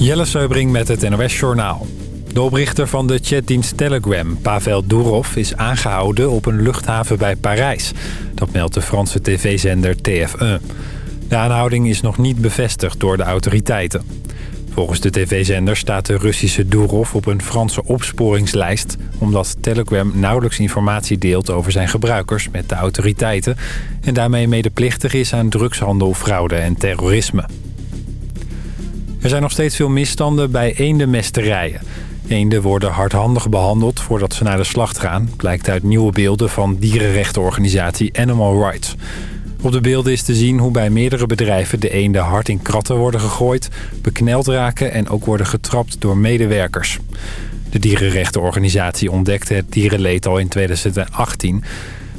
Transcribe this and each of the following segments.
Jelle Seubring met het NOS Journaal. De oprichter van de chatdienst Telegram, Pavel Durov, is aangehouden op een luchthaven bij Parijs. Dat meldt de Franse tv-zender TF1. De aanhouding is nog niet bevestigd door de autoriteiten. Volgens de tv-zender staat de Russische Durov op een Franse opsporingslijst... omdat Telegram nauwelijks informatie deelt over zijn gebruikers met de autoriteiten... en daarmee medeplichtig is aan drugshandel, fraude en terrorisme. Er zijn nog steeds veel misstanden bij eendenmesterijen. Eenden worden hardhandig behandeld voordat ze naar de slacht gaan... blijkt uit nieuwe beelden van dierenrechtenorganisatie Animal Rights... Op de beelden is te zien hoe bij meerdere bedrijven de eenden hard in kratten worden gegooid, bekneld raken en ook worden getrapt door medewerkers. De dierenrechtenorganisatie ontdekte het dierenleed al in 2018.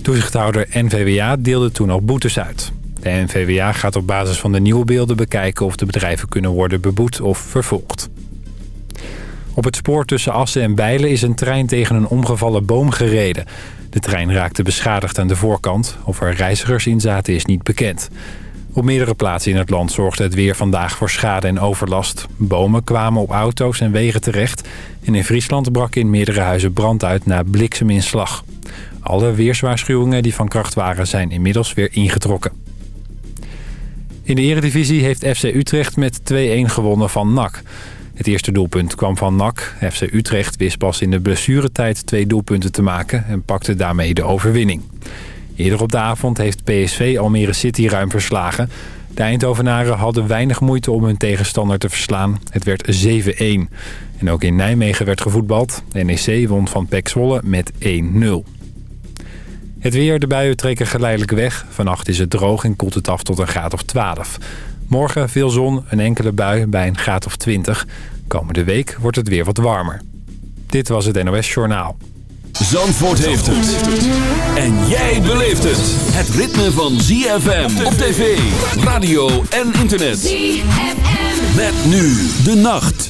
Toezichthouder NVWA deelde toen al boetes uit. De NVWA gaat op basis van de nieuwe beelden bekijken of de bedrijven kunnen worden beboet of vervolgd. Op het spoor tussen Assen en Bijlen is een trein tegen een omgevallen boom gereden. De trein raakte beschadigd aan de voorkant. Of er reizigers in zaten is niet bekend. Op meerdere plaatsen in het land zorgde het weer vandaag voor schade en overlast. Bomen kwamen op auto's en wegen terecht. En in Friesland brak in meerdere huizen brand uit na blikseminslag. Alle weerswaarschuwingen die van kracht waren zijn inmiddels weer ingetrokken. In de eredivisie heeft FC Utrecht met 2-1 gewonnen van NAC. Het eerste doelpunt kwam van NAC. FC Utrecht wist pas in de blessuretijd twee doelpunten te maken... en pakte daarmee de overwinning. Eerder op de avond heeft PSV Almere City ruim verslagen. De Eindhovenaren hadden weinig moeite om hun tegenstander te verslaan. Het werd 7-1. En ook in Nijmegen werd gevoetbald. NEC won van PEC Zwolle met 1-0. Het weer, de buien trekken geleidelijk weg. Vannacht is het droog en koelt het af tot een graad of 12. Morgen veel zon, een enkele bui bij een graad of 20. Komende week wordt het weer wat warmer. Dit was het NOS Journaal. Zandvoort heeft het. En jij beleeft het. Het ritme van ZFM op tv, radio en internet. ZFM. Met nu de nacht.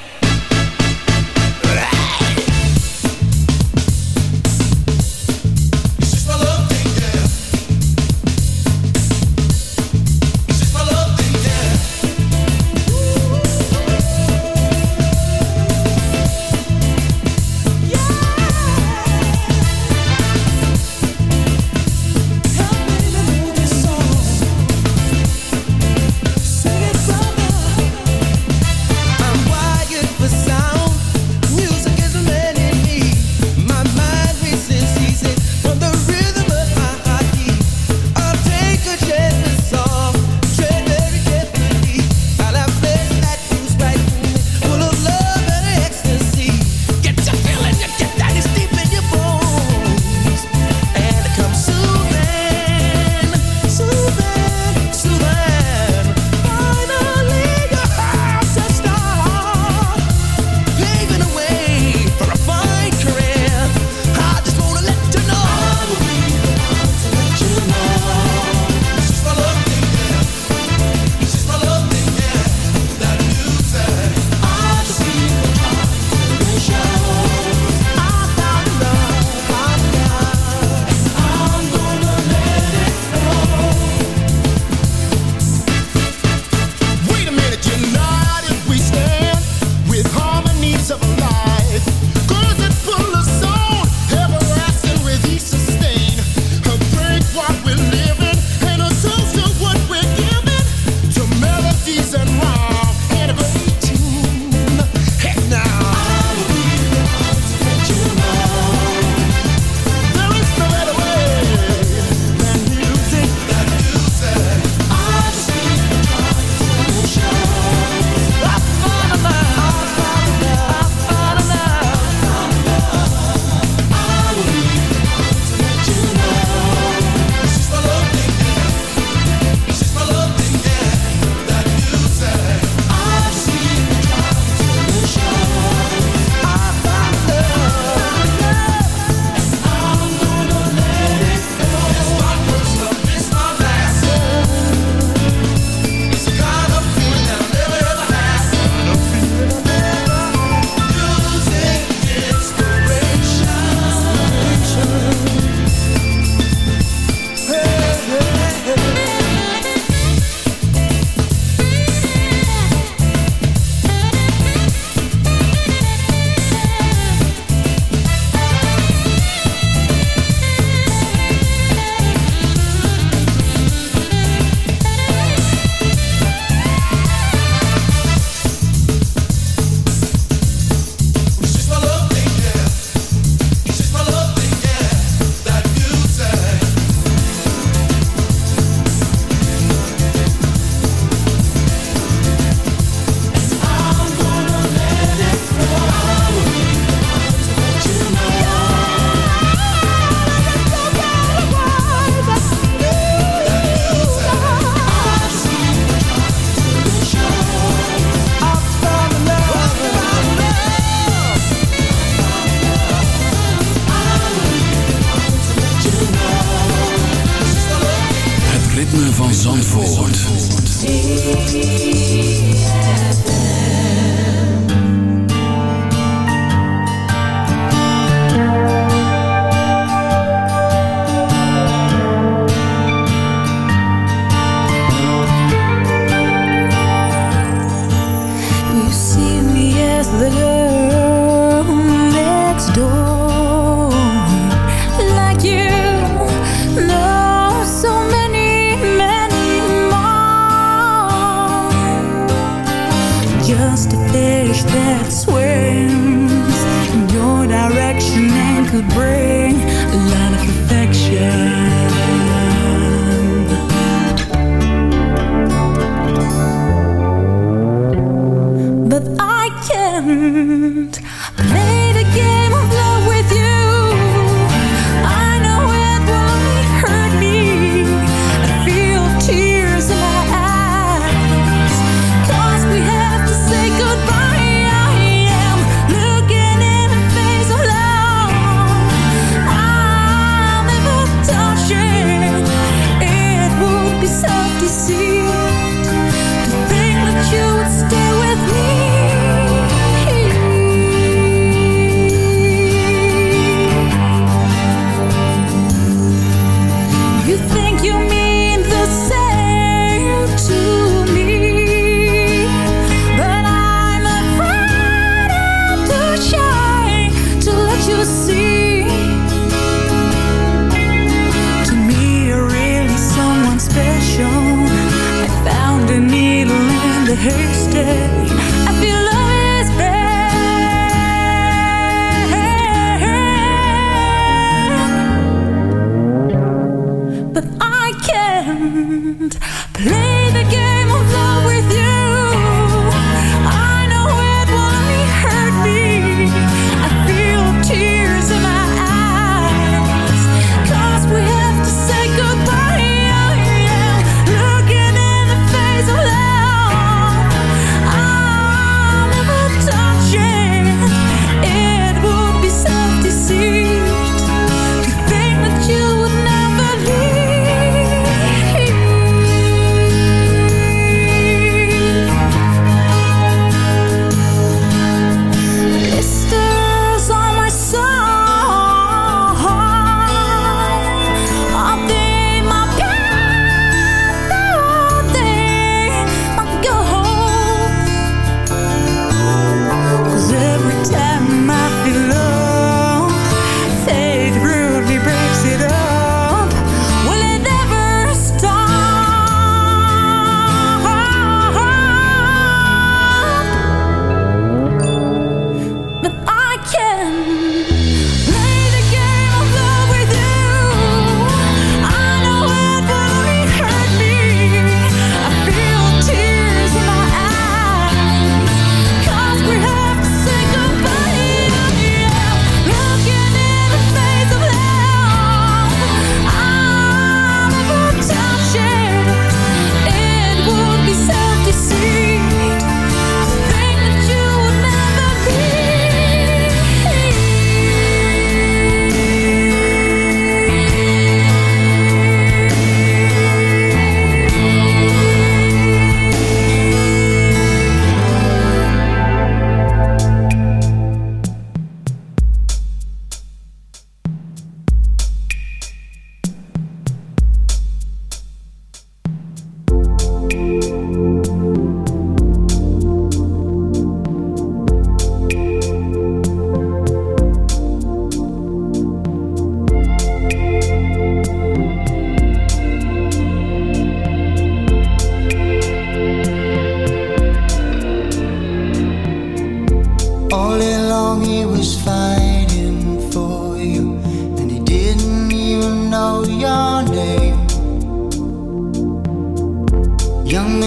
could break.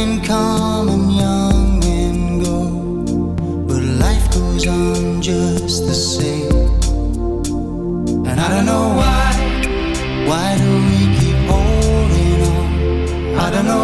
and come and young and go, but life goes on just the same. And I don't know why, why do we keep holding on? I don't know.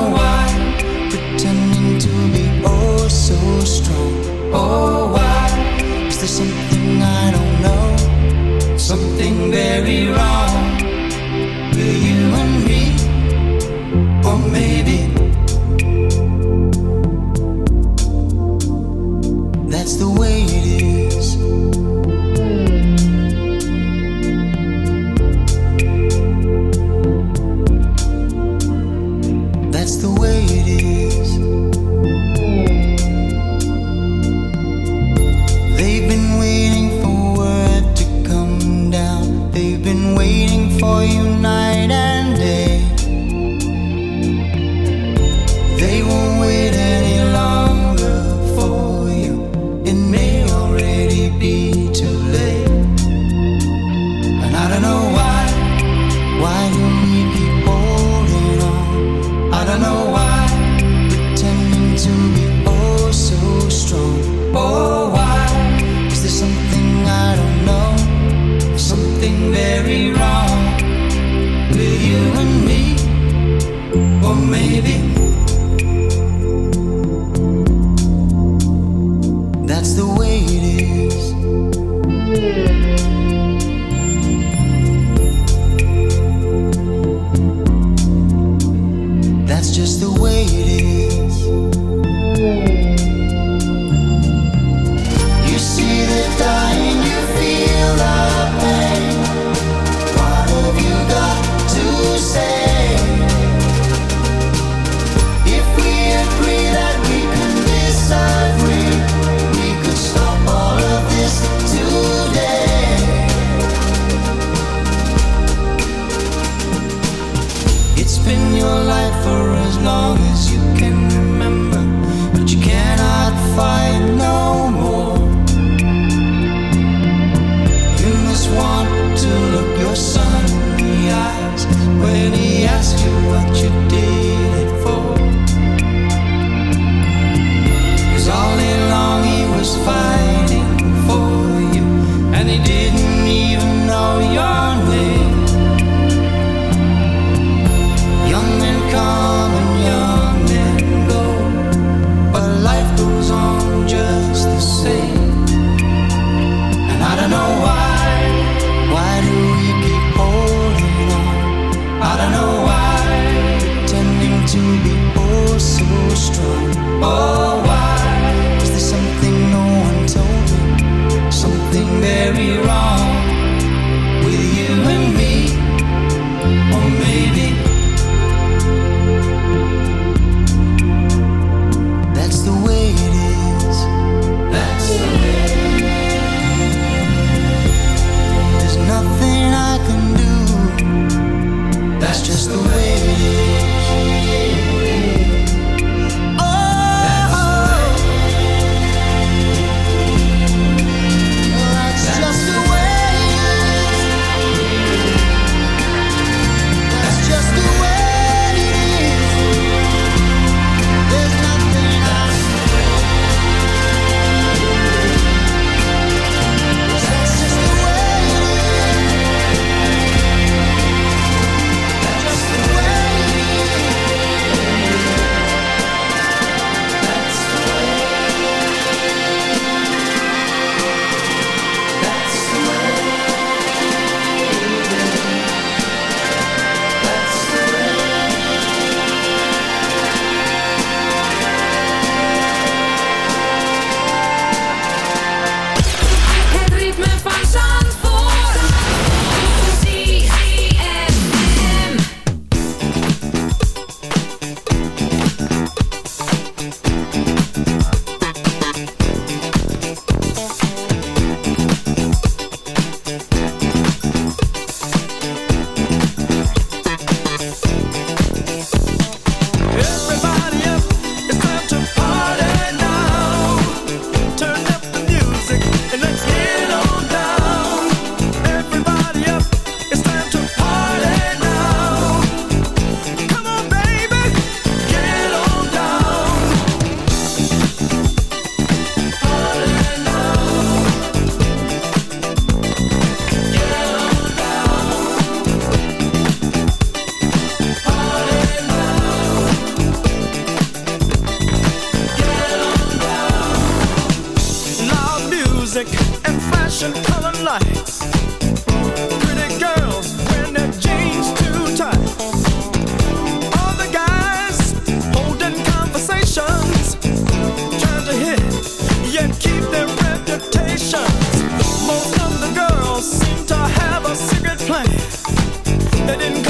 and keep their reputations. Most of the girls seem to have a secret plan. They didn't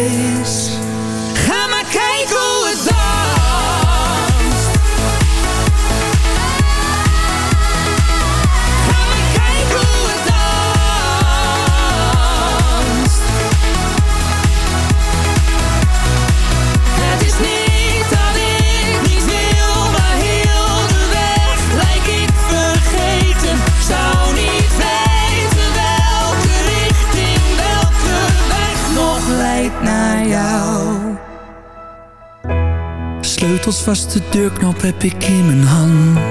vast de deurknop heb ik in mijn hand.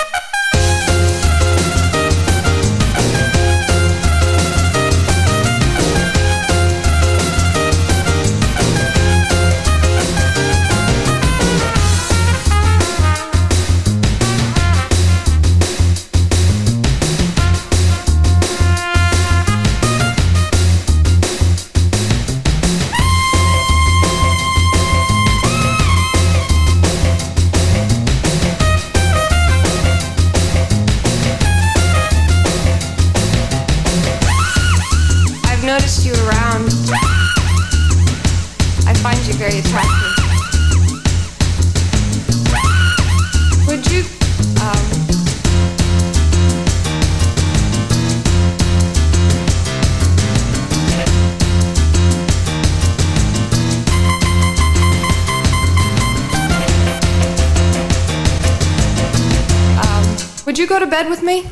bed with me?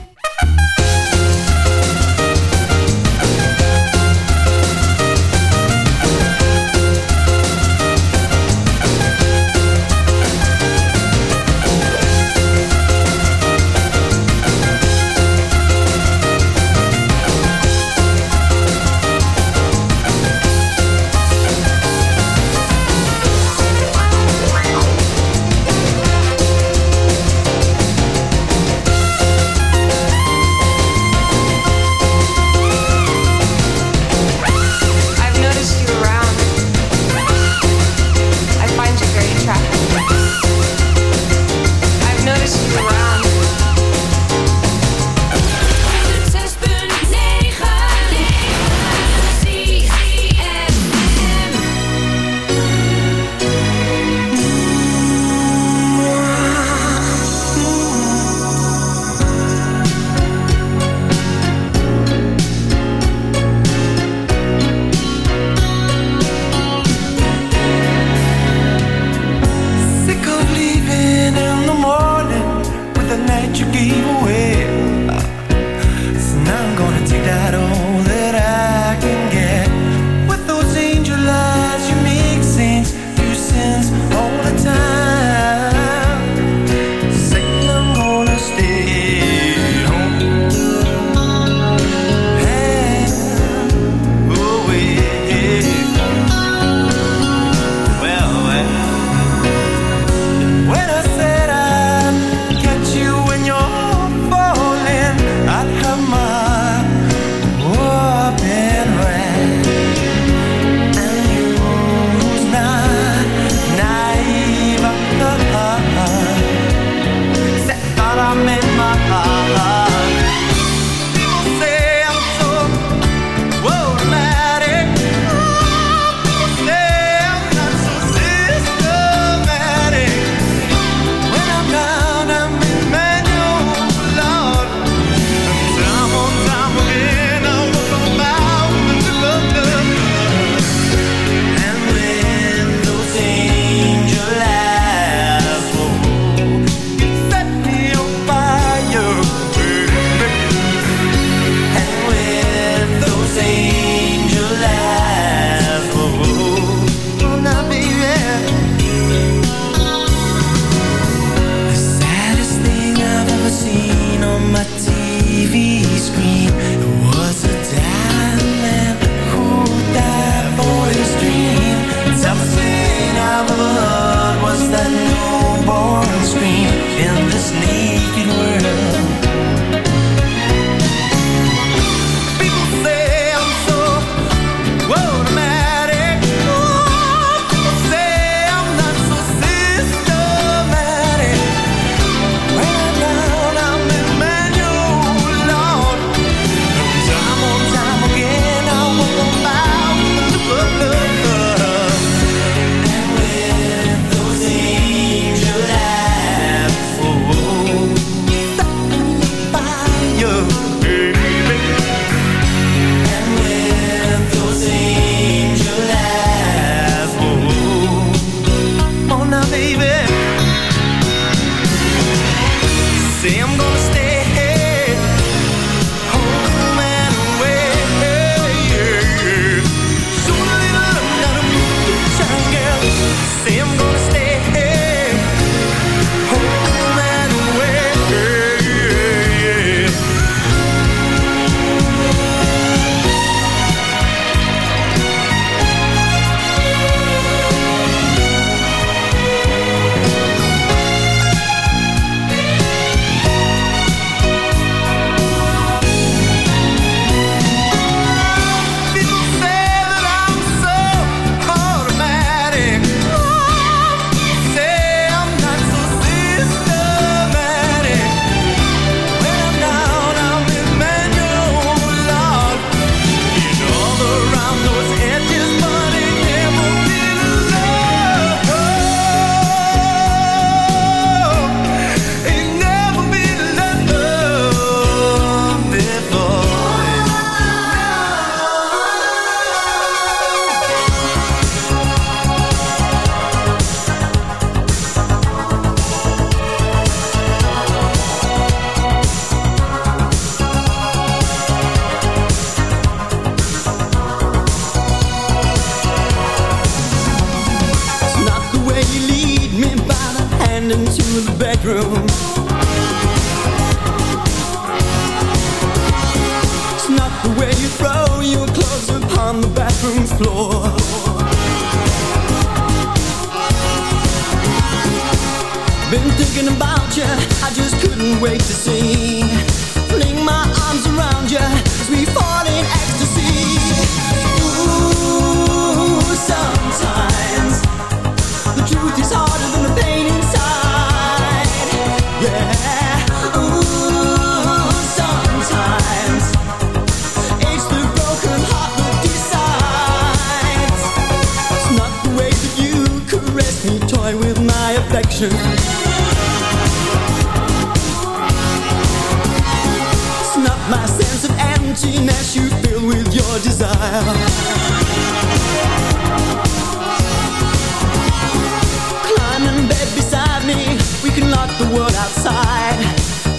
the world outside.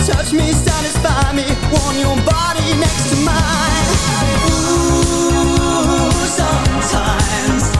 Touch me, satisfy me, warm your body next to mine. Ooh, sometimes.